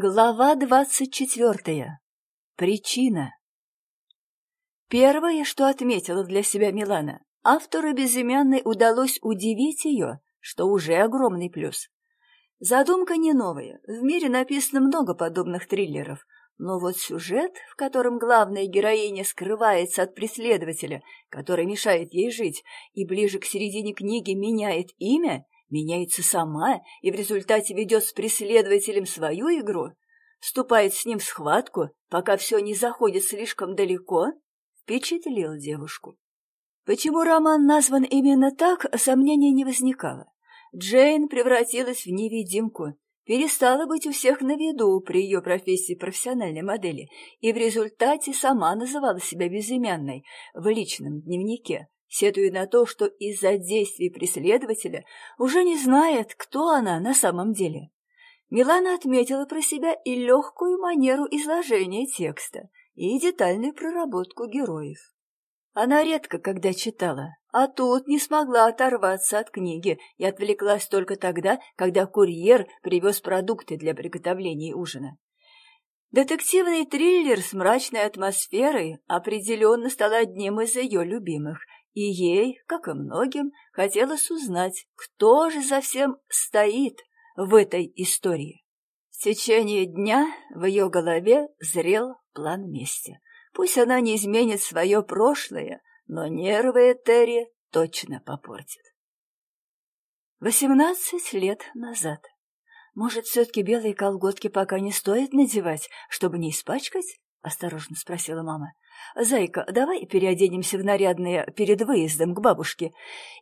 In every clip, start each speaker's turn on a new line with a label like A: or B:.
A: Глава двадцать четвертая. Причина. Первое, что отметила для себя Милана, автору безымянной удалось удивить ее, что уже огромный плюс. Задумка не новая, в мире написано много подобных триллеров, но вот сюжет, в котором главная героиня скрывается от преследователя, который мешает ей жить, и ближе к середине книги меняет имя — меняется сама и в результате ведет с преследователем свою игру, вступает с ним в схватку, пока все не заходит слишком далеко, впечатлил девушку. Почему роман назван именно так, сомнений не возникало. Джейн превратилась в невидимку, перестала быть у всех на виду при ее профессии профессиональной модели и в результате сама называла себя безымянной в личном дневнике, сетуя на то, что из-за действий преследователя уже не знает, кто она на самом деле. Милана отметила про себя и легкую манеру изложения текста, и детальную проработку героев. Она редко когда читала, а тут не смогла оторваться от книги и отвлеклась только тогда, когда курьер привез продукты для приготовления ужина. Детективный триллер с мрачной атмосферой определенно стал одним из ее любимых, и ей, как и многим, хотелось узнать, кто же за всем стоит в этой истории. В течение дня в ее голове зрел план мести. Пусть она не изменит свое прошлое, но нервы Терри точно попортит. Восемнадцать лет назад. Может, все-таки белые колготки пока не стоит надевать, чтобы не испачкать? — осторожно спросила мама. «Зайка, давай переоденемся в нарядные перед выездом к бабушке.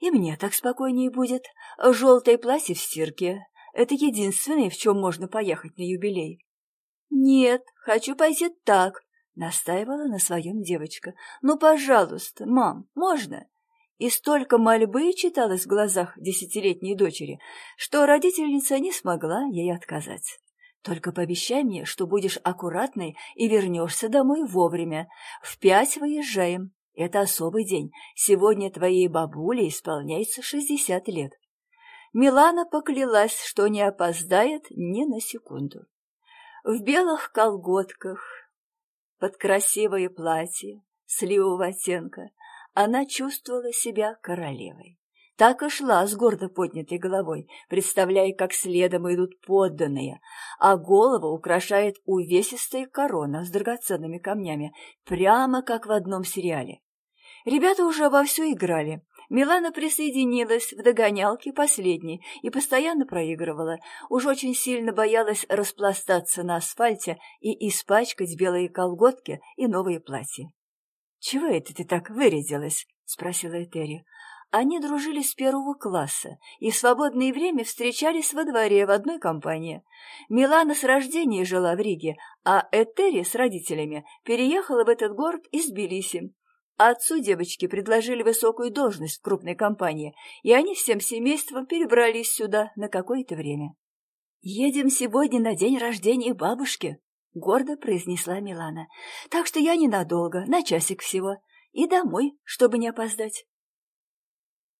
A: И мне так спокойнее будет. Желтое платье в стирке. Это единственное, в чем можно поехать на юбилей». «Нет, хочу пойти так», — настаивала на своем девочка. «Ну, пожалуйста, мам, можно?» И столько мольбы читалось в глазах десятилетней дочери, что родительница не смогла ей отказать. Только пообещай мне, что будешь аккуратной и вернешься домой вовремя. В пять выезжаем. Это особый день. Сегодня твоей бабуле исполняется шестьдесят лет. Милана поклялась, что не опоздает ни на секунду. В белых колготках, под красивое платье, сливого оттенка, она чувствовала себя королевой. Так и шла с гордо поднятой головой, представляя, как следом идут подданные, а голову украшает увесистая корона с драгоценными камнями, прямо как в одном сериале. Ребята уже вовсю играли. Милана присоединилась в догонялке последней и постоянно проигрывала. Уж очень сильно боялась распластаться на асфальте и испачкать белые колготки и новые платья. «Чего это ты так вырядилась?» — спросила Этери. Они дружили с первого класса и в свободное время встречались во дворе в одной компании. Милана с рождения жила в Риге, а Этери с родителями переехала в этот город из Тбилиси. Отцу девочки предложили высокую должность в крупной компании, и они всем семейством перебрались сюда на какое-то время. «Едем сегодня на день рождения бабушки», — гордо произнесла Милана. «Так что я ненадолго, на часик всего, и домой, чтобы не опоздать».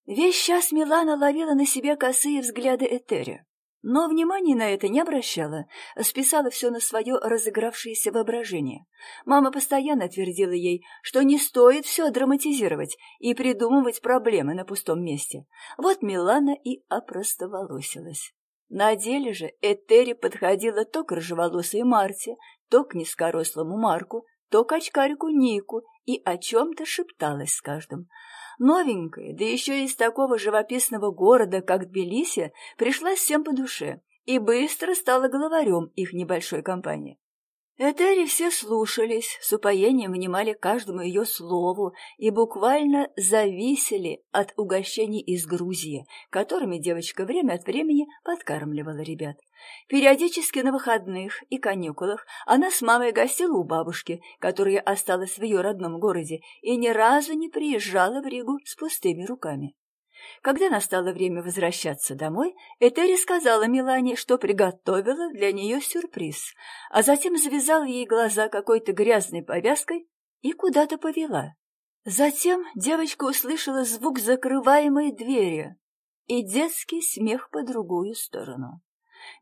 A: Весь час Милана ловила на себе косые взгляды Этери, но внимания на это не обращала, списала все на свое разыгравшееся воображение. Мама постоянно твердила ей, что не стоит все драматизировать и придумывать проблемы на пустом месте. Вот Милана и опростоволосилась. На деле же Этери подходила то к рыжеволосой Марте, то к низкорослому Марку, то к очкарику Нику и о чем-то шепталась с каждым. Новенькая, да еще из такого живописного города, как Тбилиси, пришлась всем по душе и быстро стала главарем их небольшой компании. Этери все слушались, с упоением внимали каждому ее слову и буквально зависели от угощений из Грузии, которыми девочка время от времени подкармливала ребят. Периодически на выходных и каникулах она с мамой гостила у бабушки, которая осталась в ее родном городе и ни разу не приезжала в Ригу с пустыми руками. Когда настало время возвращаться домой, Этери сказала Милане, что приготовила для нее сюрприз, а затем завязала ей глаза какой-то грязной повязкой и куда-то повела. Затем девочка услышала звук закрываемой двери и детский смех по другую сторону.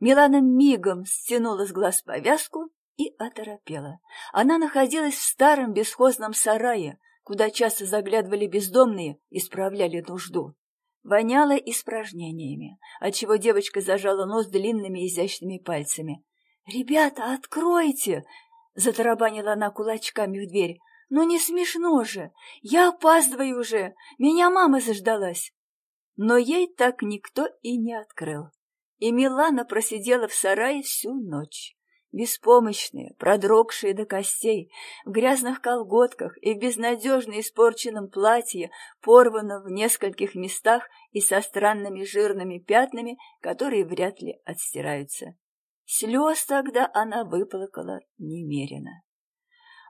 A: Милана мигом стянула с глаз повязку и оторопела. Она находилась в старом бесхозном сарае, куда часто заглядывали бездомные и справляли нужду. Воняло испражнениями, отчего девочка зажала нос длинными изящными пальцами. «Ребята, откройте!» — затарабанила она кулачками в дверь. «Ну не смешно же! Я опаздываю уже! Меня мама заждалась!» Но ей так никто и не открыл. И Милана просидела в сарае всю ночь. Беспомощные, продрогшие до костей, в грязных колготках и в безнадежно испорченном платье, порванном в нескольких местах и со странными жирными пятнами, которые вряд ли отстираются. Слез тогда она выплакала немерено.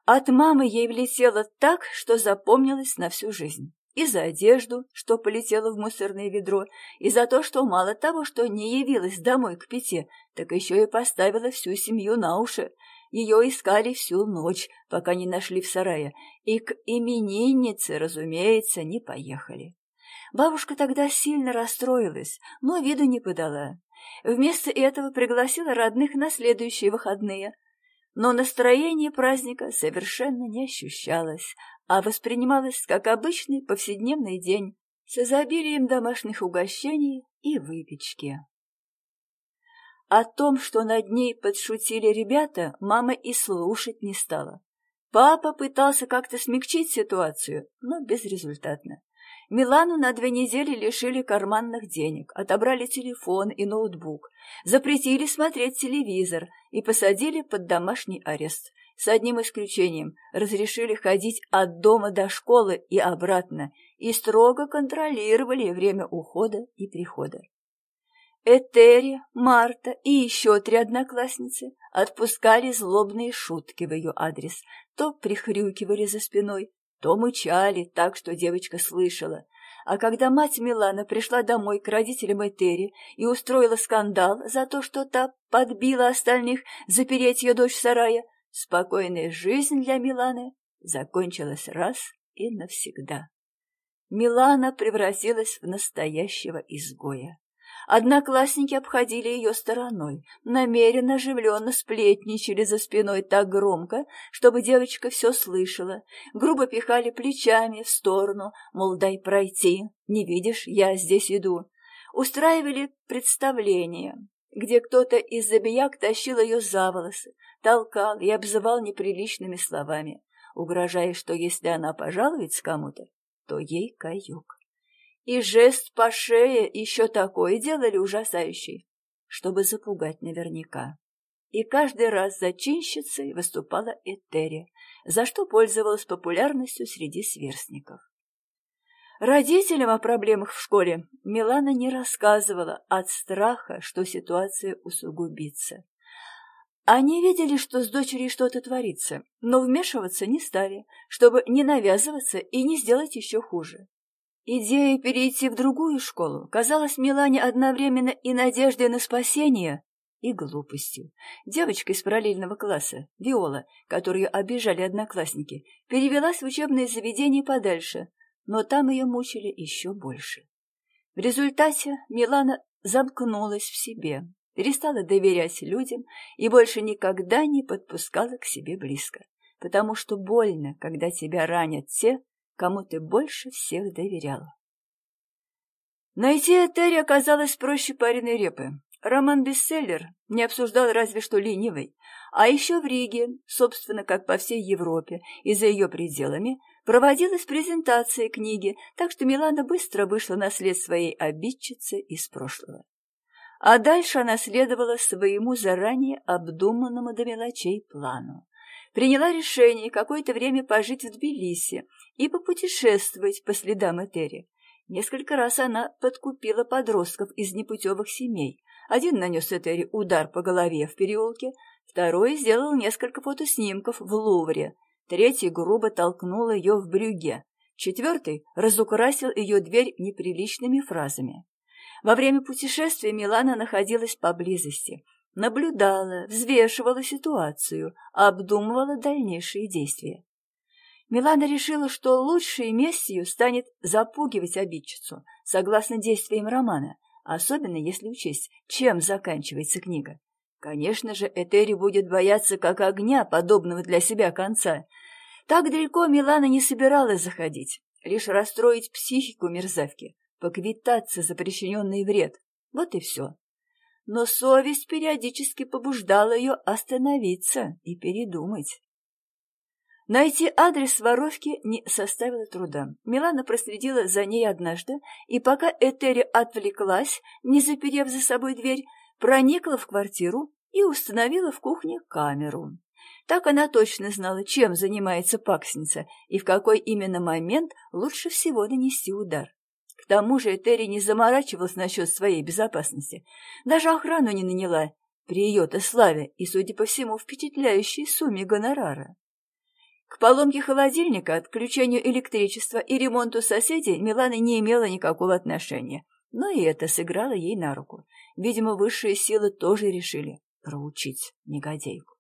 A: От мамы ей влетело так, что запомнилось на всю жизнь. И за одежду, что полетела в мусорное ведро, и за то, что мало того, что не явилась домой к пяти, так еще и поставила всю семью на уши. Ее искали всю ночь, пока не нашли в сарае, и к имениннице, разумеется, не поехали. Бабушка тогда сильно расстроилась, но виду не подала. Вместо этого пригласила родных на следующие выходные. Но настроение праздника совершенно не ощущалось, а воспринималось как обычный повседневный день с изобилием домашних угощений и выпечки. О том, что над ней подшутили ребята, мама и слушать не стала. Папа пытался как-то смягчить ситуацию, но безрезультатно. Милану на две недели лишили карманных денег, отобрали телефон и ноутбук, запретили смотреть телевизор и посадили под домашний арест. С одним исключением разрешили ходить от дома до школы и обратно и строго контролировали время ухода и прихода. Этери, Марта и еще три одноклассницы отпускали злобные шутки в ее адрес, то прихрюкивали за спиной, то мычали так, что девочка слышала. А когда мать Милана пришла домой к родителям Этери и устроила скандал за то, что та подбила остальных запереть ее дочь в сарае, спокойная жизнь для Миланы закончилась раз и навсегда. Милана превратилась в настоящего изгоя. Одноклассники обходили ее стороной, намеренно оживленно сплетничали за спиной так громко, чтобы девочка все слышала, грубо пихали плечами в сторону, мол, дай пройти, не видишь, я здесь иду. Устраивали представление, где кто-то из забияк тащил ее за волосы, толкал и обзывал неприличными словами, угрожая, что если она пожалуется кому-то, то ей каюк. И жест по шее еще такой делали ужасающий, чтобы запугать наверняка. И каждый раз зачинщицей выступала Этери, за что пользовалась популярностью среди сверстников. Родителям о проблемах в школе Милана не рассказывала от страха, что ситуация усугубится. Они видели, что с дочерью что-то творится, но вмешиваться не стали, чтобы не навязываться и не сделать еще хуже. Идея перейти в другую школу казалась Милане одновременно и надеждой на спасение, и глупостью. Девочка из параллельного класса, Виола, которую обижали одноклассники, перевелась в учебное заведение подальше, но там ее мучили еще больше. В результате Милана замкнулась в себе, перестала доверять людям и больше никогда не подпускала к себе близко, потому что больно, когда тебя ранят те, кому ты больше всех доверяла. Найти Этери оказалось проще пареной репы. Роман-бестселлер не обсуждал разве что ленивый. А еще в Риге, собственно, как по всей Европе и за ее пределами, проводилась презентация книги, так что Милана быстро вышла на след своей обидчицы из прошлого. А дальше она следовала своему заранее обдуманному до мелочей плану приняла решение какое-то время пожить в Тбилиси и попутешествовать по следам Этери. Несколько раз она подкупила подростков из непутевых семей. Один нанес Этери удар по голове в переулке, второй сделал несколько фотоснимков в Лувре, третий грубо толкнул ее в брюге, четвертый разукрасил ее дверь неприличными фразами. Во время путешествия Милана находилась поблизости, наблюдала, взвешивала ситуацию, обдумывала дальнейшие действия. Милана решила, что лучшей местью станет запугивать обидчицу, согласно действиям романа, особенно если учесть, чем заканчивается книга. Конечно же, Этери будет бояться как огня, подобного для себя конца. Так далеко Милана не собиралась заходить, лишь расстроить психику мерзавки, поквитаться за причиненный вред. Вот и все. Но совесть периодически побуждала ее остановиться и передумать. Найти адрес воровки не составило труда. Милана проследила за ней однажды, и пока Этери отвлеклась, не заперев за собой дверь, проникла в квартиру и установила в кухне камеру. Так она точно знала, чем занимается паксница и в какой именно момент лучше всего нанести удар. К тому же Этери не заморачивалась насчет своей безопасности, даже охрану не наняла при ее-то славе и, судя по всему, впечатляющей сумме гонорара. К поломке холодильника, отключению электричества и ремонту соседей Милана не имела никакого отношения, но и это сыграло ей на руку. Видимо, высшие силы тоже решили проучить негодейку.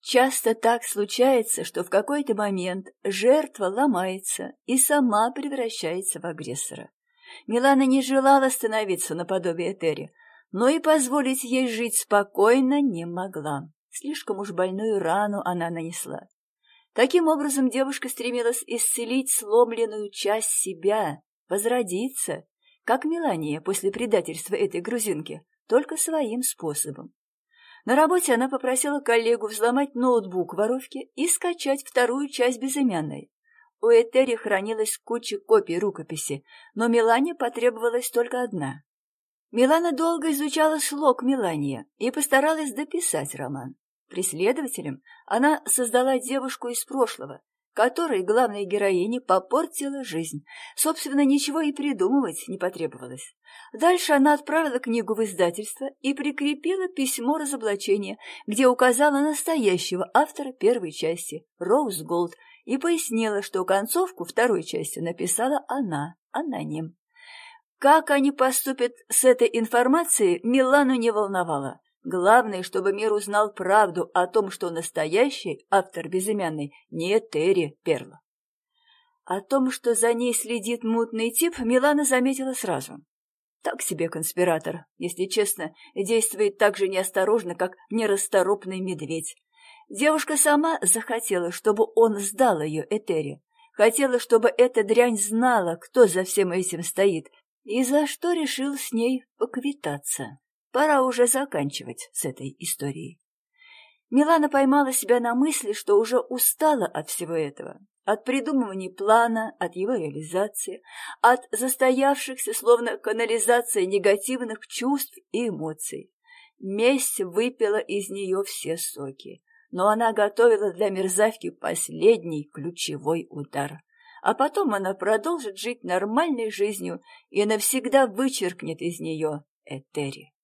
A: Часто так случается, что в какой-то момент жертва ломается и сама превращается в агрессора. Милана не желала становиться наподобие Этери, но и позволить ей жить спокойно не могла. Слишком уж больную рану она нанесла. Таким образом, девушка стремилась исцелить сломленную часть себя, возродиться, как Мелания после предательства этой грузинки, только своим способом. На работе она попросила коллегу взломать ноутбук воровки и скачать вторую часть безымянной. У Этери хранилась куча копий рукописи, но Милане потребовалась только одна. Милана долго изучала слог Мелания и постаралась дописать роман. Преследователем она создала девушку из прошлого, которой главной героине попортила жизнь. Собственно, ничего и придумывать не потребовалось. Дальше она отправила книгу в издательство и прикрепила письмо разоблачения, где указала настоящего автора первой части, Роуз Голд, и пояснила, что концовку второй части написала она, аноним. Как они поступят с этой информацией, Милану не волновало. Главное, чтобы мир узнал правду о том, что настоящий автор безымянный не Терри Перла. О том, что за ней следит мутный тип, Милана заметила сразу. Так себе конспиратор, если честно, действует так же неосторожно, как нерасторопный медведь. Девушка сама захотела, чтобы он сдал ее Этери. Хотела, чтобы эта дрянь знала, кто за всем этим стоит, и за что решил с ней поквитаться. Пора уже заканчивать с этой историей. Милана поймала себя на мысли, что уже устала от всего этого, от придумывания плана, от его реализации, от застоявшихся, словно канализация негативных чувств и эмоций. Месть выпила из нее все соки, но она готовила для мерзавки последний ключевой удар. А потом она продолжит жить нормальной жизнью и навсегда вычеркнет из нее Этери.